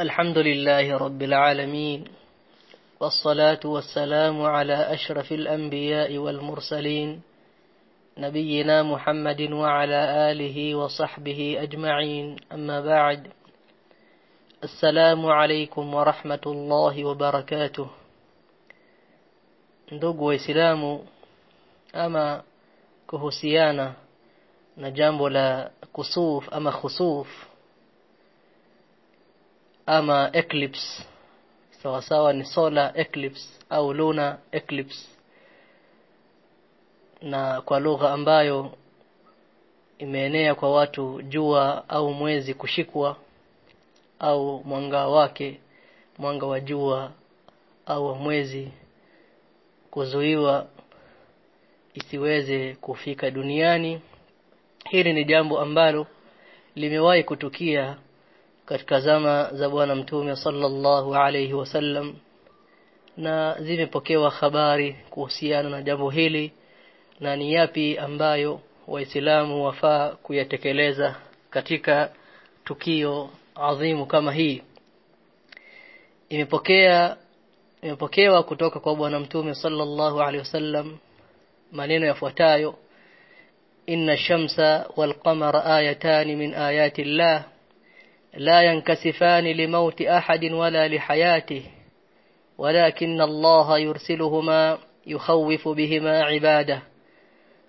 الحمد لله رب العالمين والصلاة والسلام على أشرف الأنبياء والمرسلين نبينا محمد وعلى آله وصحبه أجمعين أما بعد السلام عليكم ورحمة الله وبركاته. Ndugu waislamu ama kuhusiana na jambo la kusuf ama khusuf ama eclipse. Sawa sawa ni solar eclipse au lunar eclipse. Na kwa lugha ambayo imeenea kwa watu jua au mwezi kushikwa au mwanga wake mwanga wa jua au wa mwezi kuzuiwa isiweze kufika duniani. Hili ni jambo ambalo limewahi kutukia katika zama za bwana mtume sallallahu alayhi wasallam na zimepokewa habari kuhusiana na jambo hili na ni yapi ambayo waislamu wafaa kuyatekeleza katika tukio adhimu kama hii. Imepokea imepokewa kutoka kwa bwana mtume sallallahu alaihi wasallam maneno yafuatayo. Inna shamsa wal qamara ayatan min ayati llah لا ينكسفان لموت أحد ولا لحياته ولكن الله يرسلهما يخوف بهما عباده.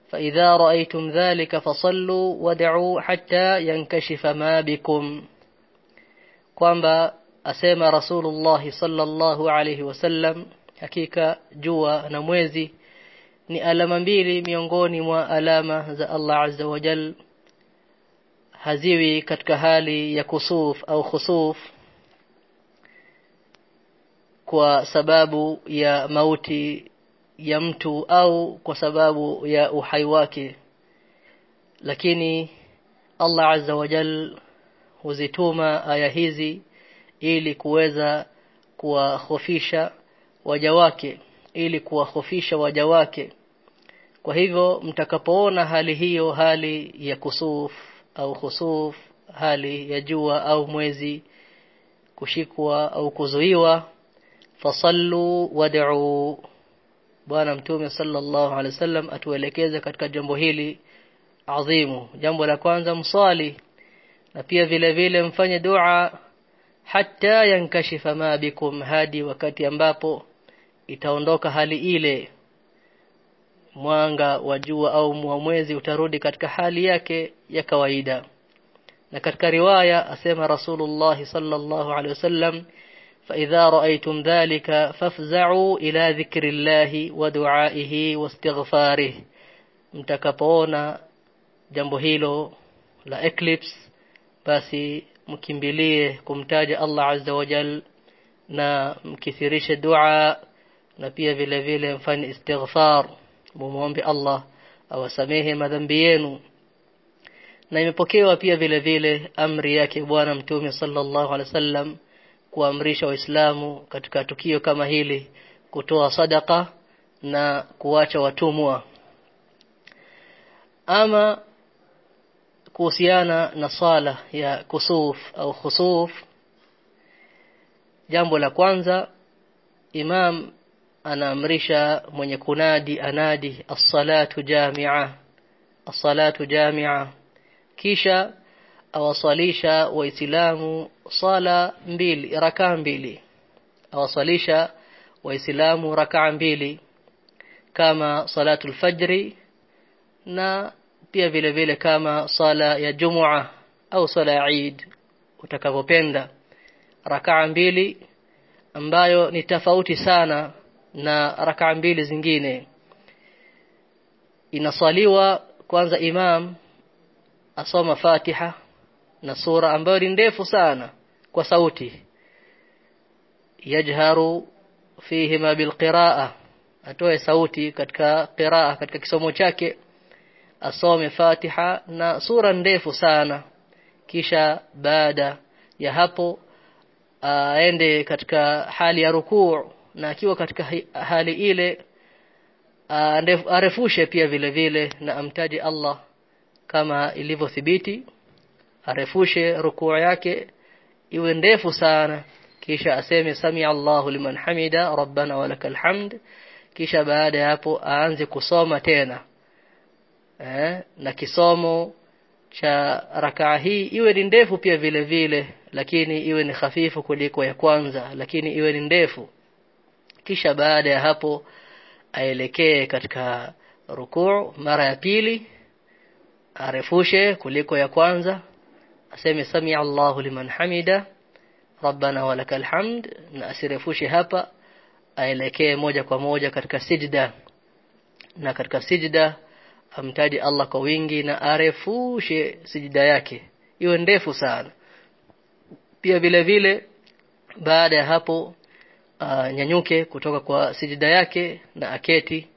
فإذا رأيتم ذلك فصلوا ودعوا حتى ينكشف ما بكم. قام أسيما رسول الله صلى الله عليه وسلم حقيقة جوا نموزي ni alama mbili miongoni mwa alama za Allah azza wa jalla haziwi katika hali ya kusuf au khusuf kwa sababu ya mauti ya mtu au kwa sababu ya uhai wake. Lakini Allah azza wa jal huzituma aya hizi ili kuweza kuwahofisha waja wake ili kuwahofisha waja wake. Kwa hivyo mtakapoona hali hiyo hali ya kusuf au khusuf hali ya jua au mwezi kushikwa au kuzuiwa fasallu wad'u. Bwana mtume sallallahu alaihi wasallam atuelekeze katika jambo hili adhimu. Jambo la kwanza msali na pia vile vile mfanye dua hata yankashifa ma bikum hadi wakati ambapo itaondoka hali ile mwanga wa jua au mwezi utarudi katika hali yake ya kawaida na katika riwaya asema rasulullah sallallahu alaihi wasallam فإذا رأيتم ذلك فافزعوا إلى ذكر الله ودعائه واستغفاره mtakapoona jambo hilo la eclipse basi mkimbilie kumtaja Allah azza wa jal na mkithirishe dua na pia vile vile mfanye istighfar mumuombe Allah awasamehe madhambi yenu. Na imepokewa pia vile vile amri yake bwana mtume sallallahu alaihi wasallam kuamrisha waislamu katika tukio kama hili kutoa sadaka na kuacha watumwa. Ama kuhusiana na sala ya kusuf au khusuf jambo la kwanza imam anaamrisha mwenye kunadi anadi as-salatu jami'a as-salatu jami'a. Kisha awaswalisha waislamu sala mbili rakaa mbili. Awaswalisha waislamu rakaa mbili kama salatul fajri na pia vile vile kama sala ya jumua au sala ya Eid utakavyopenda rakaa mbili ambayo ni tofauti sana na rakaa mbili zingine. Inasaliwa kwanza imam asoma Fatiha na sura ambayo ni ndefu sana kwa sauti. Yajharu fihima bilqiraa atoe sauti katika qiraa katika kisomo chake asome Fatiha na sura ndefu sana. Kisha baada ya hapo aende katika hali ya rukuu na akiwa katika hali ile arefushe pia vile vile na amtaje Allah kama ilivyothibiti arefushe rukuu yake iwe ndefu sana kisha aseme sami Allahu liman hamida rabbana walakal hamd. Kisha baada ya hapo aanze kusoma tena eh, na kisomo cha rakaa hii. Iwe ni ndefu pia vile vile lakini iwe ni hafifu kuliko ya kwanza lakini iwe ni ndefu kisha baada ya hapo aelekee katika rukuu mara ya pili arefushe kuliko ya kwanza aseme sami Allahu liman hamida rabbana walakal hamd na asirefushe hapa aelekee moja kwa moja katika sijda. Na katika sijda amtaji Allah kwa wingi na arefushe sijda yake. Iwe ndefu sana. Pia vile vile baada ya hapo uh, nyanyuke kutoka kwa sijida yake na aketi.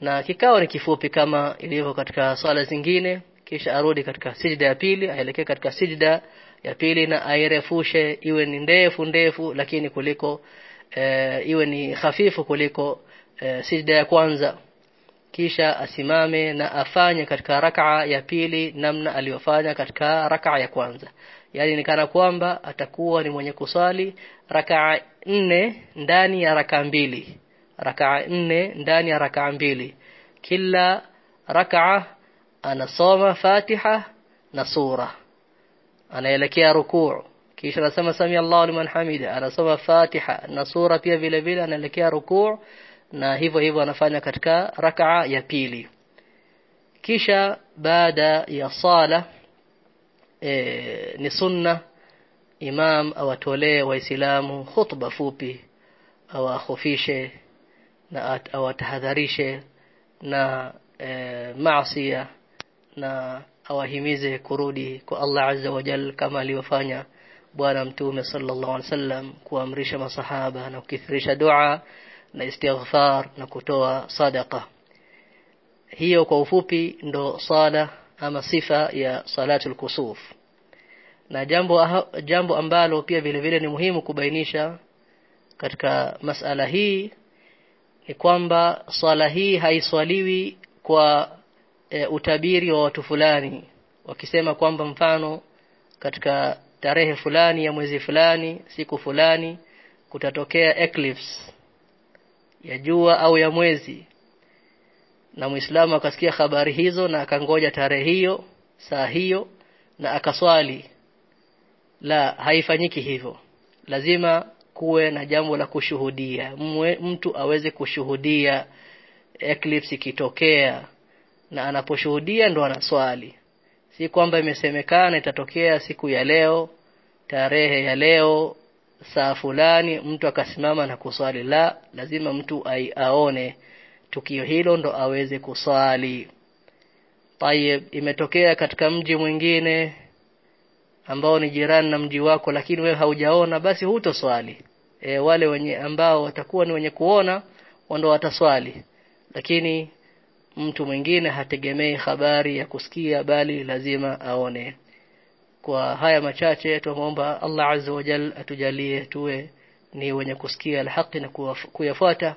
Na kikao ni kifupi kama ilivyo katika swala zingine. Kisha arudi katika sijida ya pili aelekee katika sijida ya pili na airefushe iwe ni ndefu ndefu lakini kuliko e, iwe ni hafifu kuliko e, sijida ya kwanza. Kisha asimame na afanye katika raka ya pili namna aliyofanya katika raka ya kwanza yani ni kana kwamba atakuwa ni mwenye kusali rakaa nne ndani ya rakaa mbili. Rakaa nne ndani ya rakaa mbili. Kila rakaa anasoma Fatiha na sura. Anaelekea rukuu. Kisha anasema sami Allahu liman hamida. Anasoma Fatiha na sura pia vile vile anaelekea rukuu na hivyo hivyo anafanya katika rakaa ya pili. Kisha baada ya sala e, ni sunna. Imam awatolee waislamu khutba fupi awakhofishe na awatahadharishe na e, maasiya na awahimize kurudi kwa Allah azza wa jal kama alivyofanya bwana mtume sallallahu alaihi wasallam kuamrisha masahaba na kukithirisha dua na istighfar na kutoa sadaqa. Hiyo kwa ufupi ndo sala ama sifa ya salatul kusuf. Na jambo jambo ambalo pia vile vile ni muhimu kubainisha katika masala hii ni kwamba swala hii haiswaliwi kwa e, utabiri wa watu fulani wakisema kwamba mfano katika tarehe fulani ya mwezi fulani siku fulani kutatokea eclipse ya jua au ya mwezi na Muislamu akasikia habari hizo na akangoja tarehe hiyo saa hiyo na akaswali. La haifanyiki hivyo. Lazima kuwe na jambo la kushuhudia. Mwe, mtu aweze kushuhudia eclipse ikitokea na anaposhuhudia ndo anaswali. Si kwamba imesemekana itatokea siku ya leo tarehe ya leo saa fulani mtu akasimama na kuswali. La lazima mtu ai, aone tukio hilo ndo aweze kuswali. Tayeb imetokea katika mji mwingine ambao ni jirani na mji wako lakini wewe haujaona basi hutoswali. E, wale wenye ambao watakuwa ni wenye kuona ndo wataswali. Lakini mtu mwingine hategemei habari ya kusikia bali lazima aone. Kwa haya machache tuomba Allah azza wa jalla atujalie tuwe ni wenye kusikia alhaqi na kuyafuata